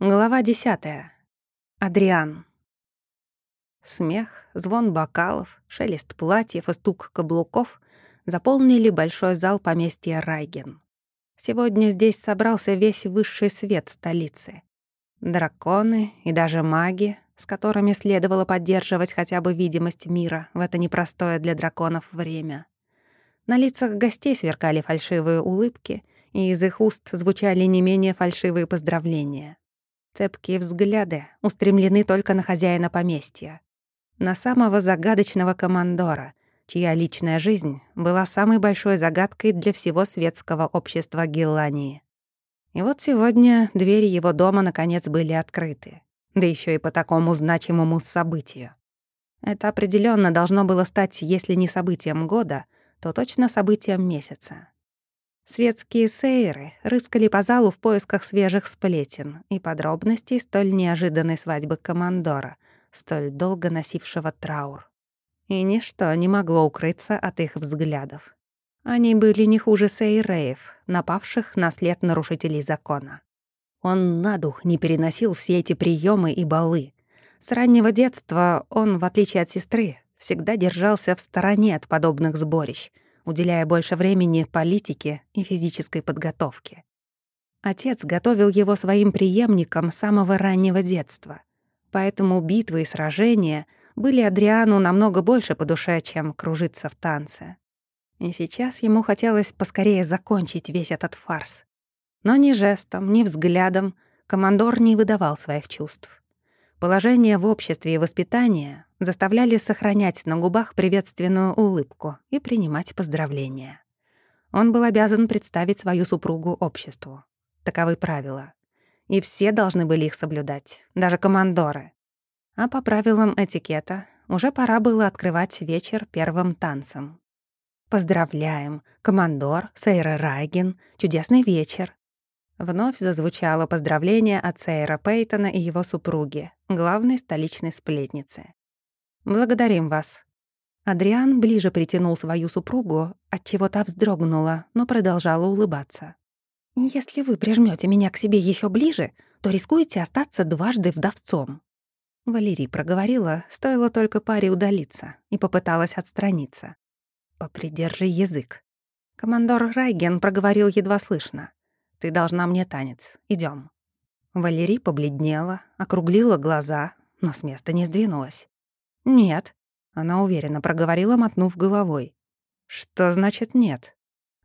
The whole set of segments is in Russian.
Глава десятая. Адриан. Смех, звон бокалов, шелест платьев и стук каблуков заполнили большой зал поместья Райген. Сегодня здесь собрался весь высший свет столицы. Драконы и даже маги, с которыми следовало поддерживать хотя бы видимость мира в это непростое для драконов время. На лицах гостей сверкали фальшивые улыбки, и из их уст звучали не менее фальшивые поздравления — Цепкие взгляды устремлены только на хозяина поместья. На самого загадочного командора, чья личная жизнь была самой большой загадкой для всего светского общества Геллании. И вот сегодня двери его дома наконец были открыты. Да еще и по такому значимому событию. Это определенно должно было стать, если не событием года, то точно событием месяца. Светские сейры рыскали по залу в поисках свежих сплетен и подробностей столь неожиданной свадьбы командора, столь долго носившего траур. И ничто не могло укрыться от их взглядов. Они были не хуже сейреев, напавших на след нарушителей закона. Он на дух не переносил все эти приемы и балы. С раннего детства он, в отличие от сестры, всегда держался в стороне от подобных сборищ — уделяя больше времени политике и физической подготовке. Отец готовил его своим преемникам с самого раннего детства, поэтому битвы и сражения были Адриану намного больше по душе, чем кружиться в танце. И сейчас ему хотелось поскорее закончить весь этот фарс. Но ни жестом, ни взглядом командор не выдавал своих чувств. Положение в обществе и воспитание заставляли сохранять на губах приветственную улыбку и принимать поздравления. Он был обязан представить свою супругу обществу. Таковы правила. И все должны были их соблюдать, даже командоры. А по правилам этикета уже пора было открывать вечер первым танцем. «Поздравляем, командор, Сейра Райген, чудесный вечер. Вновь зазвучало поздравление от Сейра Пейтона и его супруги, главной столичной сплетницы. «Благодарим вас». Адриан ближе притянул свою супругу, отчего та вздрогнула, но продолжала улыбаться. «Если вы прижмете меня к себе еще ближе, то рискуете остаться дважды вдовцом». Валерий проговорила, стоило только паре удалиться, и попыталась отстраниться. «Попридержи язык». Командор Райген проговорил едва слышно. Ты должна мне танец. Идем. Валерий побледнела, округлила глаза, но с места не сдвинулась. «Нет», — она уверенно проговорила, мотнув головой. «Что значит нет?»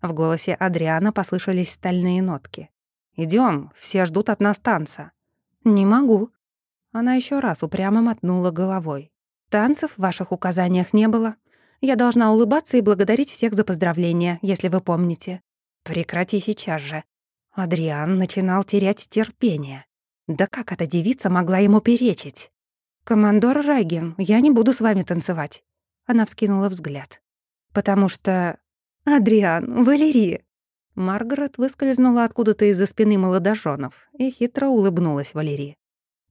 В голосе Адриана послышались стальные нотки. Идем, все ждут от нас танца». «Не могу». Она еще раз упрямо мотнула головой. «Танцев в ваших указаниях не было. Я должна улыбаться и благодарить всех за поздравления, если вы помните». «Прекрати сейчас же», Адриан начинал терять терпение. Да как эта девица могла ему перечить? «Командор Райген, я не буду с вами танцевать». Она вскинула взгляд. «Потому что...» «Адриан, Валерия!» Маргарет выскользнула откуда-то из-за спины молодоженов и хитро улыбнулась Валерии.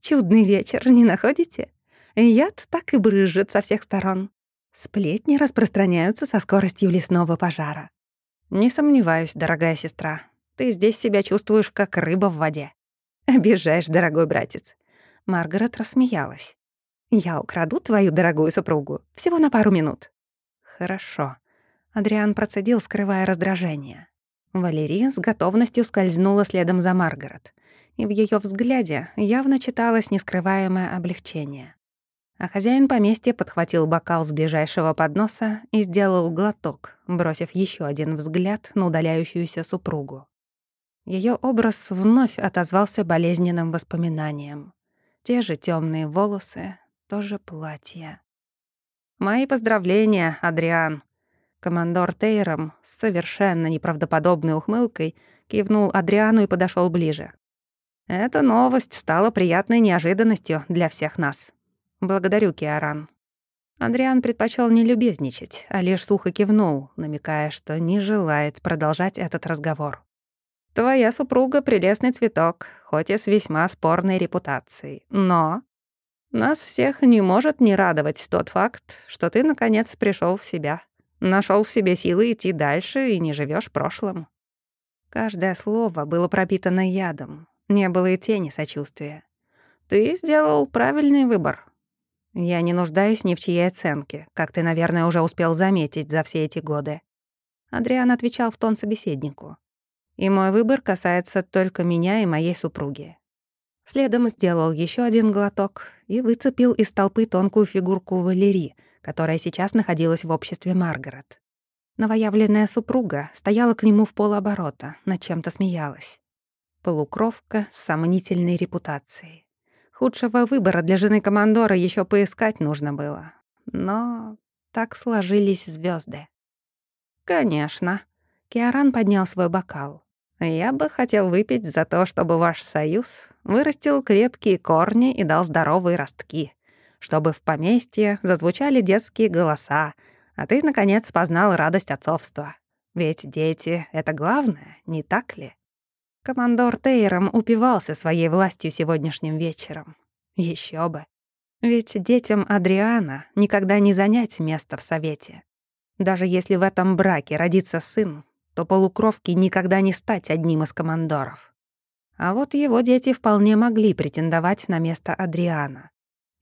«Чудный вечер, не находите? Яд так и брызжет со всех сторон. Сплетни распространяются со скоростью лесного пожара». «Не сомневаюсь, дорогая сестра. Ты здесь себя чувствуешь, как рыба в воде. Обижаешь, дорогой братец». Маргарет рассмеялась. «Я украду твою дорогую супругу. Всего на пару минут». «Хорошо». Адриан процедил, скрывая раздражение. Валерия с готовностью скользнула следом за Маргарет, и в ее взгляде явно читалось нескрываемое облегчение. А хозяин поместья подхватил бокал с ближайшего подноса и сделал глоток, бросив еще один взгляд на удаляющуюся супругу. Ее образ вновь отозвался болезненным воспоминанием. Те же темные волосы, тоже платье. «Мои поздравления, Адриан!» Командор Тейром с совершенно неправдоподобной ухмылкой кивнул Адриану и подошел ближе. «Эта новость стала приятной неожиданностью для всех нас. Благодарю, Киаран». Адриан предпочел не любезничать, а лишь сухо кивнул, намекая, что не желает продолжать этот разговор. Твоя супруга — прелестный цветок, хоть и с весьма спорной репутацией. Но нас всех не может не радовать тот факт, что ты, наконец, пришел в себя, нашел в себе силы идти дальше и не живешь прошлым». Каждое слово было пропитано ядом, Не было и тени сочувствия. «Ты сделал правильный выбор. Я не нуждаюсь ни в чьей оценке, как ты, наверное, уже успел заметить за все эти годы». Адриан отвечал в тон собеседнику. «И мой выбор касается только меня и моей супруги». Следом сделал еще один глоток и выцепил из толпы тонкую фигурку Валерии, которая сейчас находилась в обществе Маргарет. Новоявленная супруга стояла к нему в полоборота, над чем-то смеялась. Полукровка с сомнительной репутацией. Худшего выбора для жены командора еще поискать нужно было. Но так сложились звезды. «Конечно». Киаран поднял свой бокал. «Я бы хотел выпить за то, чтобы ваш союз вырастил крепкие корни и дал здоровые ростки, чтобы в поместье зазвучали детские голоса, а ты, наконец, познал радость отцовства. Ведь дети — это главное, не так ли?» Командор Тейром упивался своей властью сегодняшним вечером. Еще бы. Ведь детям Адриана никогда не занять место в Совете. Даже если в этом браке родится сын, то полукровки никогда не стать одним из командоров. А вот его дети вполне могли претендовать на место Адриана.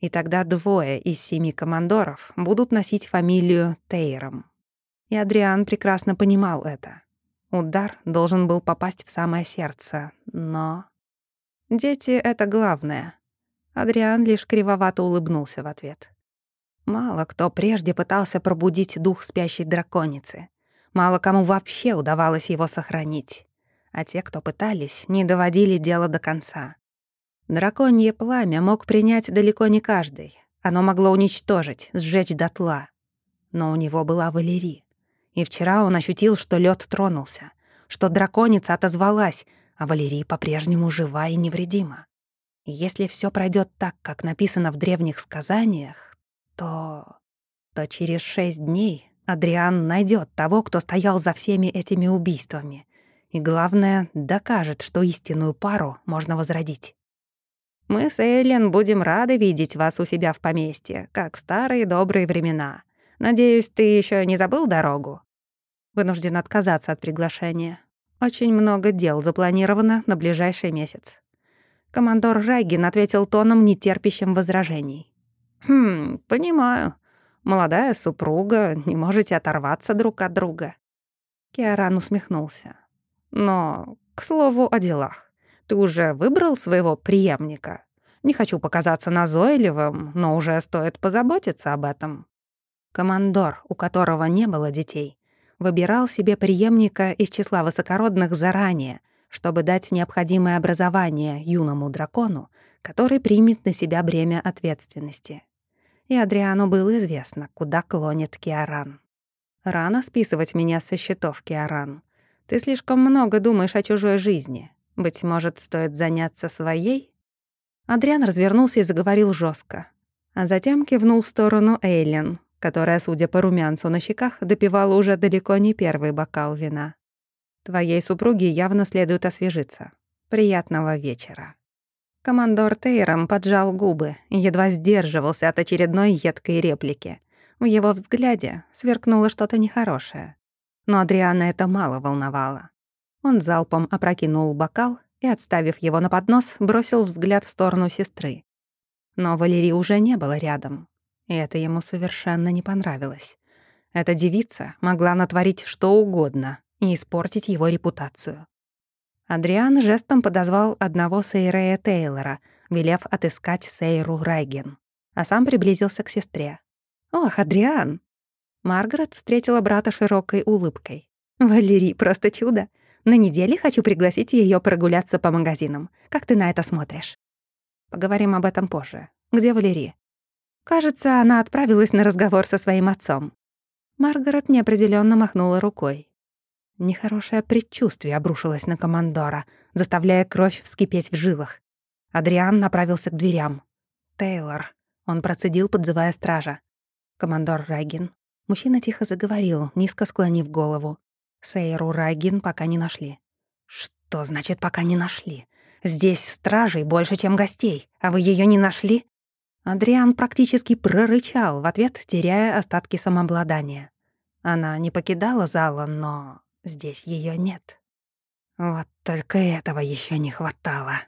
И тогда двое из семи командоров будут носить фамилию Тейром. И Адриан прекрасно понимал это. Удар должен был попасть в самое сердце, но... Дети — это главное. Адриан лишь кривовато улыбнулся в ответ. Мало кто прежде пытался пробудить дух спящей драконицы. Мало кому вообще удавалось его сохранить. А те, кто пытались, не доводили дело до конца. Драконье пламя мог принять далеко не каждый. Оно могло уничтожить, сжечь дотла. Но у него была Валерия. И вчера он ощутил, что лед тронулся, что драконица отозвалась, а Валерий по-прежнему жива и невредима. Если все пройдет так, как написано в древних сказаниях, то... то через шесть дней Адриан найдет того, кто стоял за всеми этими убийствами. И главное, докажет, что истинную пару можно возродить. Мы с Эйлен будем рады видеть вас у себя в поместье, как в старые добрые времена. Надеюсь, ты еще не забыл дорогу? Вынужден отказаться от приглашения. Очень много дел запланировано на ближайший месяц. Командор Райгин ответил тоном, нетерпящим возражений. «Хм, понимаю. Молодая супруга, не можете оторваться друг от друга». Киаран усмехнулся. «Но, к слову о делах. Ты уже выбрал своего преемника? Не хочу показаться назойливым, но уже стоит позаботиться об этом». Командор, у которого не было детей, выбирал себе преемника из числа высокородных заранее, чтобы дать необходимое образование юному дракону, который примет на себя бремя ответственности. И Адриану было известно, куда клонит Киаран. «Рано списывать меня со счетов, Киаран. Ты слишком много думаешь о чужой жизни. Быть может, стоит заняться своей?» Адриан развернулся и заговорил жестко, а затем кивнул в сторону Эйлен, которая, судя по румянцу на щеках, допивала уже далеко не первый бокал вина. «Твоей супруге явно следует освежиться. Приятного вечера». Командор Тейром поджал губы и едва сдерживался от очередной едкой реплики. В его взгляде сверкнуло что-то нехорошее. Но Адриана это мало волновало. Он залпом опрокинул бокал и, отставив его на поднос, бросил взгляд в сторону сестры. Но Валерии уже не было рядом. И это ему совершенно не понравилось. Эта девица могла натворить что угодно и испортить его репутацию. Адриан жестом подозвал одного Сейрея Тейлора, велев отыскать Сейру Райген, а сам приблизился к сестре. «Ох, Адриан!» Маргарет встретила брата широкой улыбкой. «Валерий, просто чудо! На неделе хочу пригласить ее прогуляться по магазинам. Как ты на это смотришь?» «Поговорим об этом позже. Где Валерий?» Кажется, она отправилась на разговор со своим отцом. Маргарет неопределенно махнула рукой. Нехорошее предчувствие обрушилось на командора, заставляя кровь вскипеть в жилах. Адриан направился к дверям. «Тейлор», — он процедил, подзывая стража. «Командор Райгин». Мужчина тихо заговорил, низко склонив голову. Сейру Райгин пока не нашли. «Что значит «пока не нашли»? Здесь стражей больше, чем гостей, а вы ее не нашли?» Адриан практически прорычал в ответ, теряя остатки самообладания. Она не покидала зала, но здесь ее нет. Вот только этого еще не хватало.